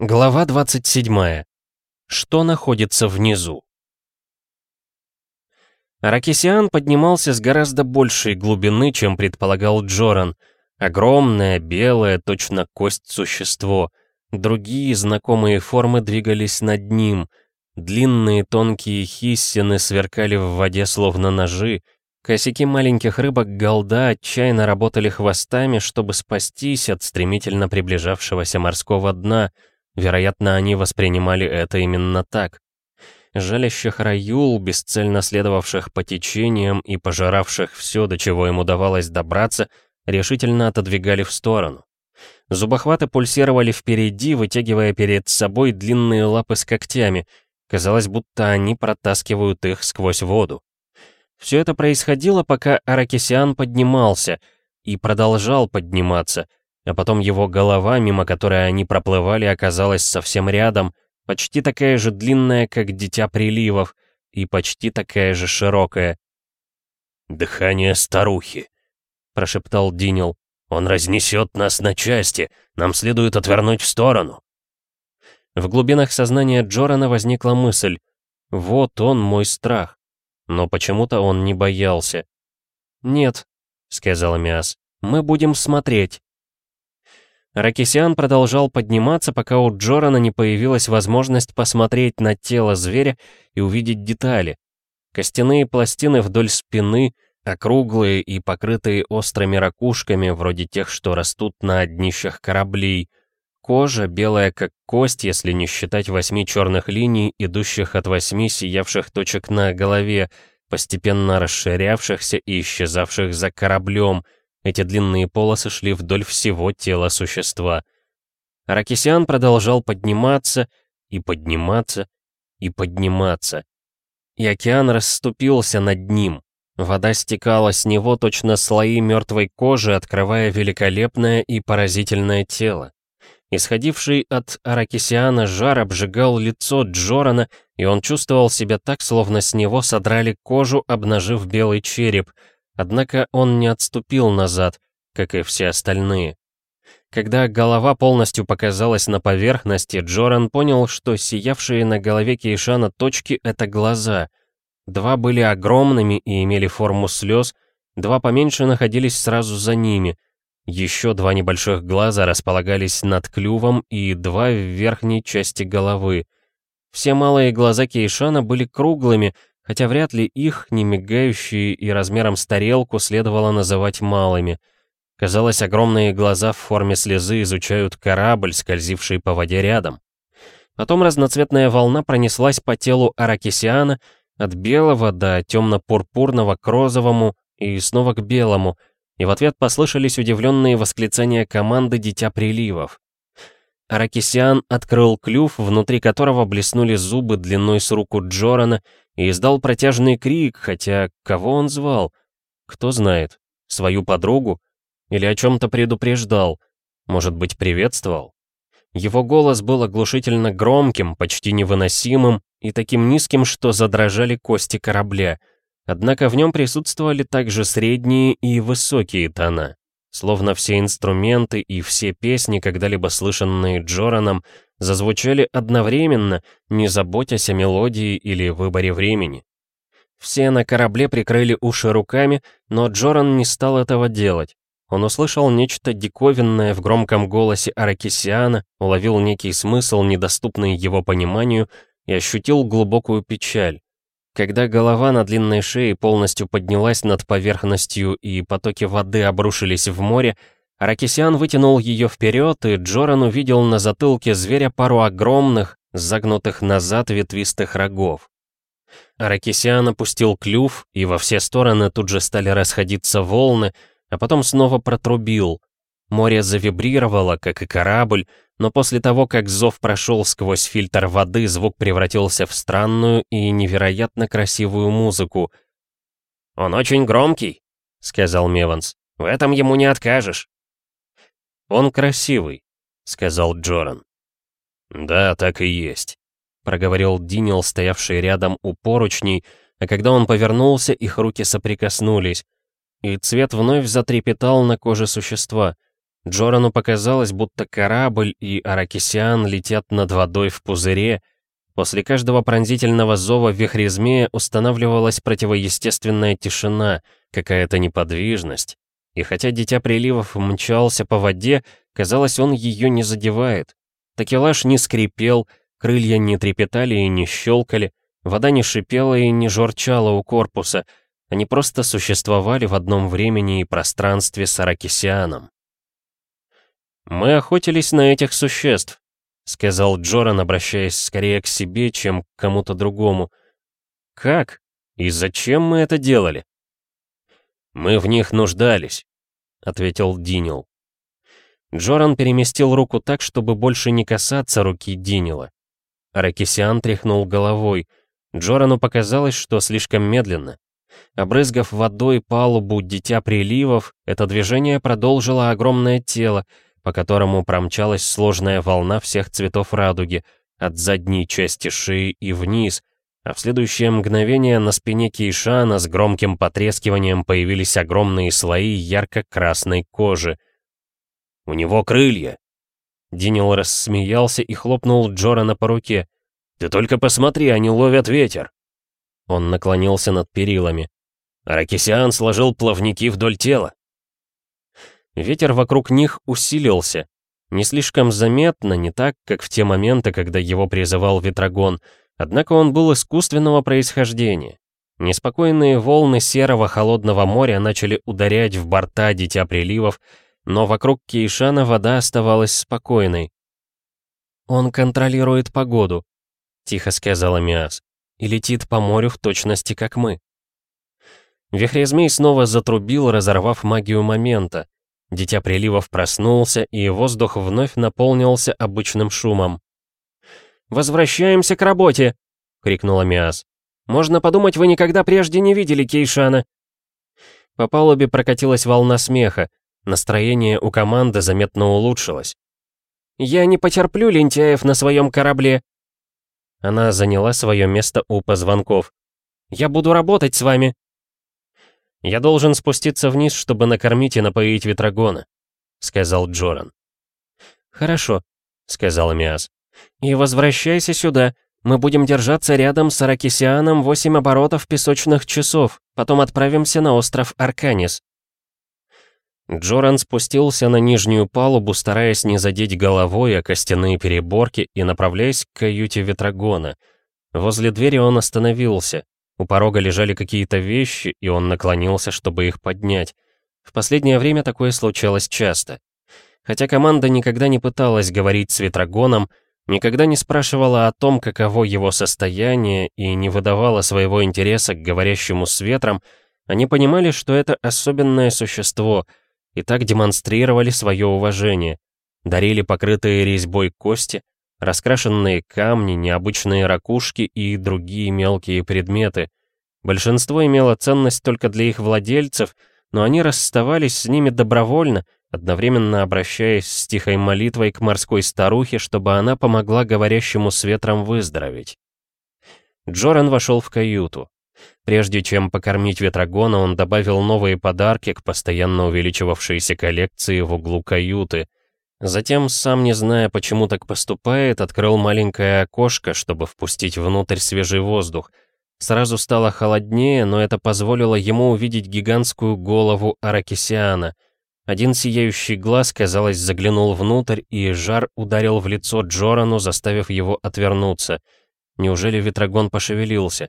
Глава 27. Что находится внизу? Аракисиан поднимался с гораздо большей глубины, чем предполагал Джоран. Огромное, белое, точно кость существо. Другие знакомые формы двигались над ним. Длинные тонкие хиссины сверкали в воде словно ножи. Косяки маленьких рыбок голда отчаянно работали хвостами, чтобы спастись от стремительно приближавшегося морского дна — Вероятно, они воспринимали это именно так. Жалящих раюл, бесцельно следовавших по течениям и пожиравших все, до чего им удавалось добраться, решительно отодвигали в сторону. Зубохваты пульсировали впереди, вытягивая перед собой длинные лапы с когтями. Казалось, будто они протаскивают их сквозь воду. Все это происходило, пока Аракисиан поднимался, и продолжал подниматься, а потом его голова, мимо которой они проплывали, оказалась совсем рядом, почти такая же длинная, как дитя приливов, и почти такая же широкая. «Дыхание старухи», — прошептал Динил. «Он разнесет нас на части, нам следует отвернуть в сторону». В глубинах сознания Джорана возникла мысль. «Вот он, мой страх». Но почему-то он не боялся. «Нет», — сказала Миас, — «мы будем смотреть». Ракисиан продолжал подниматься, пока у Джорана не появилась возможность посмотреть на тело зверя и увидеть детали. Костяные пластины вдоль спины, округлые и покрытые острыми ракушками, вроде тех, что растут на днищах кораблей. Кожа, белая как кость, если не считать восьми черных линий, идущих от восьми сиявших точек на голове, постепенно расширявшихся и исчезавших за кораблем — эти длинные полосы шли вдоль всего тела существа. Аракисиан продолжал подниматься и подниматься и подниматься. И океан расступился над ним. Вода стекала с него точно слои мертвой кожи, открывая великолепное и поразительное тело. Исходивший от Аракисиана жар обжигал лицо Джорана, и он чувствовал себя так, словно с него содрали кожу, обнажив белый череп — Однако он не отступил назад, как и все остальные. Когда голова полностью показалась на поверхности, Джоран понял, что сиявшие на голове Кейшана точки — это глаза. Два были огромными и имели форму слез, два поменьше находились сразу за ними. Еще два небольших глаза располагались над клювом и два в верхней части головы. Все малые глаза Кейшана были круглыми, хотя вряд ли их, не мигающие и размером с тарелку, следовало называть малыми. Казалось, огромные глаза в форме слезы изучают корабль, скользивший по воде рядом. Потом разноцветная волна пронеслась по телу Аракисиана от белого до темно-пурпурного к розовому и снова к белому, и в ответ послышались удивленные восклицания команды «Дитя приливов». Аракисиан открыл клюв, внутри которого блеснули зубы длиной с руку Джорана, и издал протяжный крик, хотя кого он звал? Кто знает, свою подругу? Или о чем-то предупреждал? Может быть, приветствовал? Его голос был оглушительно громким, почти невыносимым и таким низким, что задрожали кости корабля. Однако в нем присутствовали также средние и высокие тона. Словно все инструменты и все песни, когда-либо слышанные Джораном, зазвучали одновременно, не заботясь о мелодии или выборе времени. Все на корабле прикрыли уши руками, но Джоран не стал этого делать. Он услышал нечто диковинное в громком голосе Аракисиана, уловил некий смысл, недоступный его пониманию, и ощутил глубокую печаль. Когда голова на длинной шее полностью поднялась над поверхностью и потоки воды обрушились в море, Аракисиан вытянул ее вперед, и Джоран увидел на затылке зверя пару огромных, загнутых назад ветвистых рогов. Аракисиан опустил клюв, и во все стороны тут же стали расходиться волны, а потом снова протрубил. Море завибрировало, как и корабль, но после того, как зов прошел сквозь фильтр воды, звук превратился в странную и невероятно красивую музыку. «Он очень громкий», — сказал Меванс. «В этом ему не откажешь». «Он красивый», — сказал Джоран. «Да, так и есть», — проговорил Динил, стоявший рядом у поручней, а когда он повернулся, их руки соприкоснулись, и цвет вновь затрепетал на коже существа. Джорану показалось, будто корабль и Аракисиан летят над водой в пузыре. После каждого пронзительного зова в вихре змея устанавливалась противоестественная тишина, какая-то неподвижность. И хотя Дитя Приливов мчался по воде, казалось, он ее не задевает. Такелаж не скрипел, крылья не трепетали и не щелкали, вода не шипела и не жорчала у корпуса, они просто существовали в одном времени и пространстве с Аракисианом. «Мы охотились на этих существ», — сказал Джоран, обращаясь скорее к себе, чем к кому-то другому. «Как? И зачем мы это делали?» «Мы в них нуждались», — ответил Динил. Джоран переместил руку так, чтобы больше не касаться руки Динила. Аракисиан тряхнул головой. Джорану показалось, что слишком медленно. Обрызгав водой палубу Дитя Приливов, это движение продолжило огромное тело, по которому промчалась сложная волна всех цветов радуги, от задней части шеи и вниз, а в следующее мгновение на спине Кейшана с громким потрескиванием появились огромные слои ярко-красной кожи. «У него крылья!» Динил рассмеялся и хлопнул Джорана по руке. «Ты только посмотри, они ловят ветер!» Он наклонился над перилами. Аракисиан сложил плавники вдоль тела. Ветер вокруг них усилился. Не слишком заметно, не так, как в те моменты, когда его призывал Ветрогон, однако он был искусственного происхождения. Неспокойные волны серого холодного моря начали ударять в борта Дитя Приливов, но вокруг Кейшана вода оставалась спокойной. «Он контролирует погоду», — тихо сказала Миас, «и летит по морю в точности, как мы». Вихрезмей снова затрубил, разорвав магию момента. Дитя приливов проснулся, и воздух вновь наполнился обычным шумом. «Возвращаемся к работе!» — крикнула Миас. «Можно подумать, вы никогда прежде не видели Кейшана!» По палубе прокатилась волна смеха. Настроение у команды заметно улучшилось. «Я не потерплю лентяев на своем корабле!» Она заняла свое место у позвонков. «Я буду работать с вами!» «Я должен спуститься вниз, чтобы накормить и напоить Ветрогона», — сказал Джоран. «Хорошо», — сказала Миас. «И возвращайся сюда. Мы будем держаться рядом с Аракисианом восемь оборотов песочных часов. Потом отправимся на остров Арканис». Джоран спустился на нижнюю палубу, стараясь не задеть головой о костяные переборки и направляясь к каюте Ветрогона. Возле двери он остановился. У порога лежали какие-то вещи, и он наклонился, чтобы их поднять. В последнее время такое случалось часто. Хотя команда никогда не пыталась говорить с Ветрогоном, никогда не спрашивала о том, каково его состояние, и не выдавала своего интереса к говорящему с ветром, они понимали, что это особенное существо, и так демонстрировали свое уважение, дарили покрытые резьбой кости, раскрашенные камни, необычные ракушки и другие мелкие предметы. Большинство имело ценность только для их владельцев, но они расставались с ними добровольно, одновременно обращаясь с тихой молитвой к морской старухе, чтобы она помогла говорящему с ветром выздороветь. Джоран вошел в каюту. Прежде чем покормить ветрогона, он добавил новые подарки к постоянно увеличивавшейся коллекции в углу каюты — Затем, сам не зная, почему так поступает, открыл маленькое окошко, чтобы впустить внутрь свежий воздух. Сразу стало холоднее, но это позволило ему увидеть гигантскую голову Аракисиана. Один сияющий глаз, казалось, заглянул внутрь, и жар ударил в лицо Джорану, заставив его отвернуться. Неужели Ветрогон пошевелился?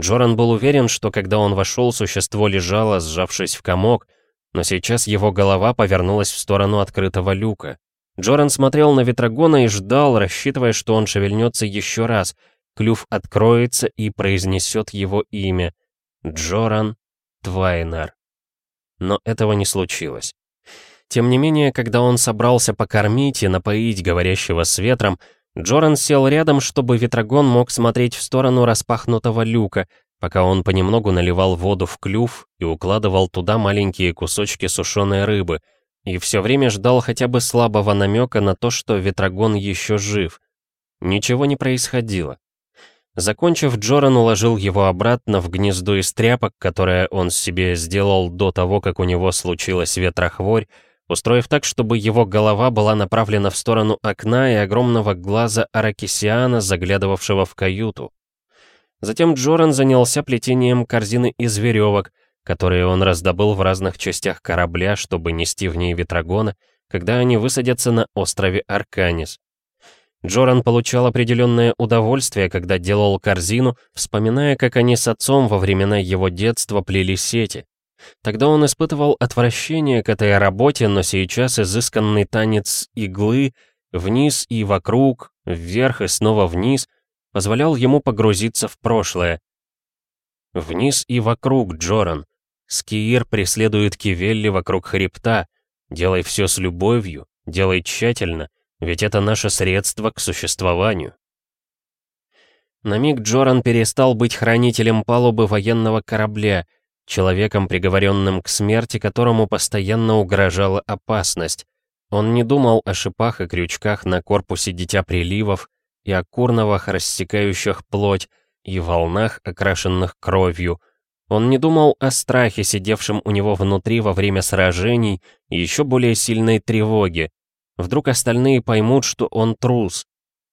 Джоран был уверен, что когда он вошел, существо лежало, сжавшись в комок, но сейчас его голова повернулась в сторону открытого люка. Джоран смотрел на Ветрогона и ждал, рассчитывая, что он шевельнется еще раз. Клюв откроется и произнесет его имя. Джоран Твайнер. Но этого не случилось. Тем не менее, когда он собрался покормить и напоить говорящего с ветром, Джоран сел рядом, чтобы Ветрогон мог смотреть в сторону распахнутого люка, пока он понемногу наливал воду в клюв и укладывал туда маленькие кусочки сушеной рыбы, и все время ждал хотя бы слабого намека на то, что Ветрогон еще жив. Ничего не происходило. Закончив, Джоран уложил его обратно в гнездо из тряпок, которое он себе сделал до того, как у него случилась ветрохворь, устроив так, чтобы его голова была направлена в сторону окна и огромного глаза Аракисиана, заглядывавшего в каюту. Затем Джоран занялся плетением корзины из веревок, которые он раздобыл в разных частях корабля, чтобы нести в ней ветрогона, когда они высадятся на острове Арканис. Джоран получал определенное удовольствие, когда делал корзину, вспоминая, как они с отцом во времена его детства плели сети. Тогда он испытывал отвращение к этой работе, но сейчас изысканный танец иглы вниз и вокруг, вверх и снова вниз позволял ему погрузиться в прошлое. Вниз и вокруг, Джоран. Скиир преследует Кивелли вокруг хребта. Делай все с любовью, делай тщательно, ведь это наше средство к существованию. На миг Джоран перестал быть хранителем палубы военного корабля, человеком, приговоренным к смерти, которому постоянно угрожала опасность. Он не думал о шипах и крючках на корпусе Дитя Приливов, и о курновах, рассекающих плоть, и волнах, окрашенных кровью. Он не думал о страхе, сидевшем у него внутри во время сражений, и еще более сильной тревоге. Вдруг остальные поймут, что он трус.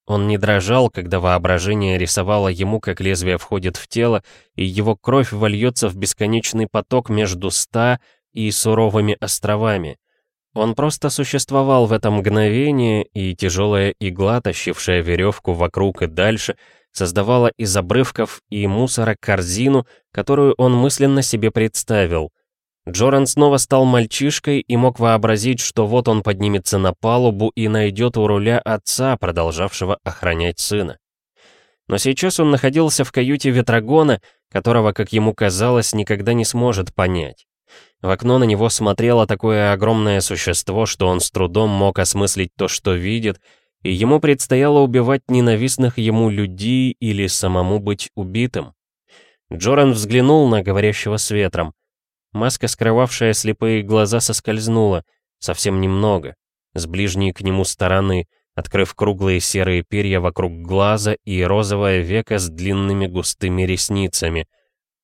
Он не дрожал, когда воображение рисовало ему, как лезвие входит в тело, и его кровь вольется в бесконечный поток между ста и суровыми островами. Он просто существовал в это мгновение, и тяжелая игла, тащившая веревку вокруг и дальше, создавала из обрывков и мусора корзину, которую он мысленно себе представил. Джоран снова стал мальчишкой и мог вообразить, что вот он поднимется на палубу и найдет у руля отца, продолжавшего охранять сына. Но сейчас он находился в каюте Ветрогона, которого, как ему казалось, никогда не сможет понять. В окно на него смотрело такое огромное существо, что он с трудом мог осмыслить то, что видит, и ему предстояло убивать ненавистных ему людей или самому быть убитым. Джоран взглянул на говорящего с ветром. Маска, скрывавшая слепые глаза, соскользнула, совсем немного, с ближней к нему стороны, открыв круглые серые перья вокруг глаза и розовое веко с длинными густыми ресницами —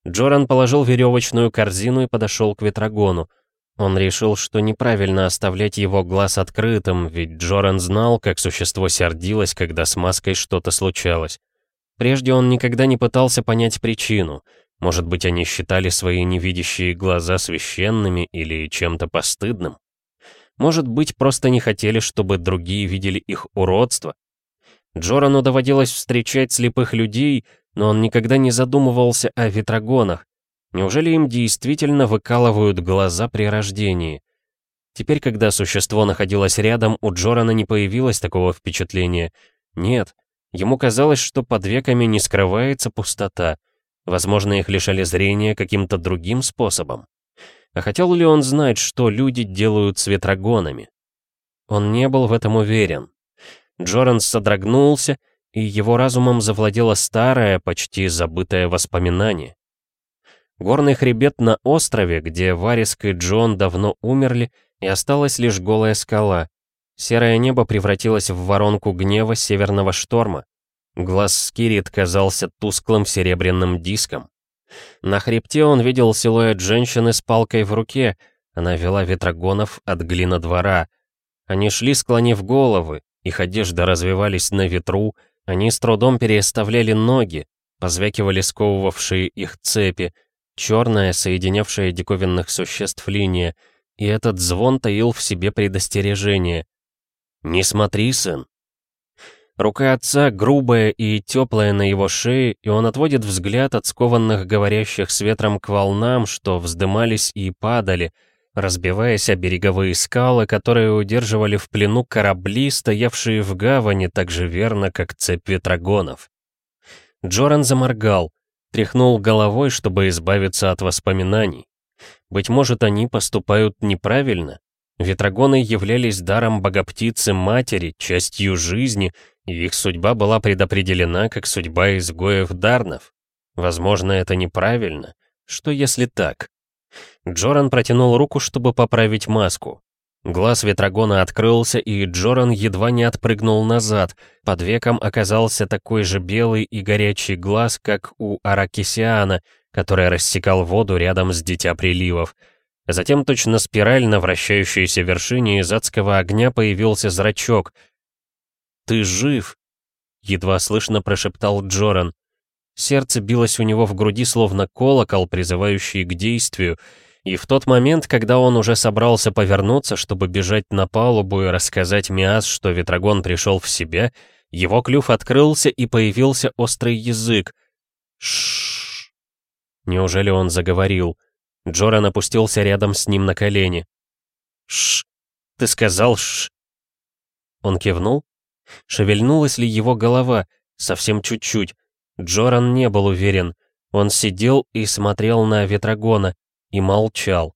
Джоран положил веревочную корзину и подошел к ветрогону. Он решил, что неправильно оставлять его глаз открытым, ведь Джоран знал, как существо сердилось, когда с маской что-то случалось. Прежде он никогда не пытался понять причину. Может быть, они считали свои невидящие глаза священными или чем-то постыдным? Может быть, просто не хотели, чтобы другие видели их уродство? Джорану доводилось встречать слепых людей, но он никогда не задумывался о ветрогонах. Неужели им действительно выкалывают глаза при рождении? Теперь, когда существо находилось рядом, у Джорана не появилось такого впечатления. Нет, ему казалось, что под веками не скрывается пустота. Возможно, их лишали зрения каким-то другим способом. А хотел ли он знать, что люди делают с ветрогонами? Он не был в этом уверен. Джоран содрогнулся и его разумом завладело старое, почти забытое воспоминание. Горный хребет на острове, где Вариск и Джон давно умерли, и осталась лишь голая скала. Серое небо превратилось в воронку гнева северного шторма. Глаз Скирит казался тусклым серебряным диском. На хребте он видел силуэт женщины с палкой в руке, она вела ветрогонов от глина двора. Они шли, склонив головы, их одежда развивались на ветру, они с трудом переставляли ноги, позвякивали сковывавшие их цепи, черная, соединявшая диковинных существ линия, и этот звон таил в себе предостережение. «Не смотри, сын!» Рука отца грубая и теплая на его шее, и он отводит взгляд от скованных говорящих с ветром к волнам, что вздымались и падали — разбиваясь о береговые скалы, которые удерживали в плену корабли, стоявшие в гавани так же верно, как цепь ветрогонов. Джоран заморгал, тряхнул головой, чтобы избавиться от воспоминаний. Быть может, они поступают неправильно? Ветрогоны являлись даром богоптицы матери, частью жизни, и их судьба была предопределена, как судьба изгоев Дарнов. Возможно, это неправильно. Что если так? Джоран протянул руку, чтобы поправить маску. Глаз Ветрогона открылся, и Джоран едва не отпрыгнул назад. Под веком оказался такой же белый и горячий глаз, как у Аракисиана, который рассекал воду рядом с Дитя Приливов. затем точно спираль на вращающейся вершине из адского огня появился зрачок. «Ты жив!» — едва слышно прошептал Джоран. Сердце билось у него в груди, словно колокол, призывающий к действию, и в тот момент, когда он уже собрался повернуться, чтобы бежать на палубу и рассказать Миас, что Ветрогон пришел в себя, его клюв открылся и появился острый язык. Шш. Неужели он заговорил? Джоран опустился рядом с ним на колени. Шш. Ты сказал шш. Он кивнул. Шевельнулась ли его голова? Совсем чуть-чуть. Джоран не был уверен. Он сидел и смотрел на Ветрогона, и молчал.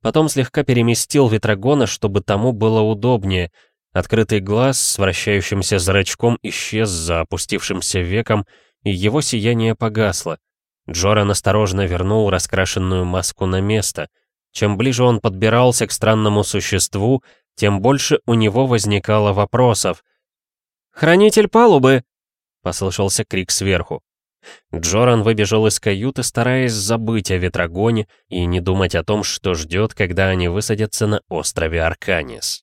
Потом слегка переместил Ветрогона, чтобы тому было удобнее. Открытый глаз с вращающимся зрачком исчез за опустившимся веком, и его сияние погасло. Джоран осторожно вернул раскрашенную маску на место. Чем ближе он подбирался к странному существу, тем больше у него возникало вопросов. «Хранитель палубы!» — послышался крик сверху. Джоран выбежал из каюты, стараясь забыть о Ветрогоне и не думать о том, что ждет, когда они высадятся на острове Арканис.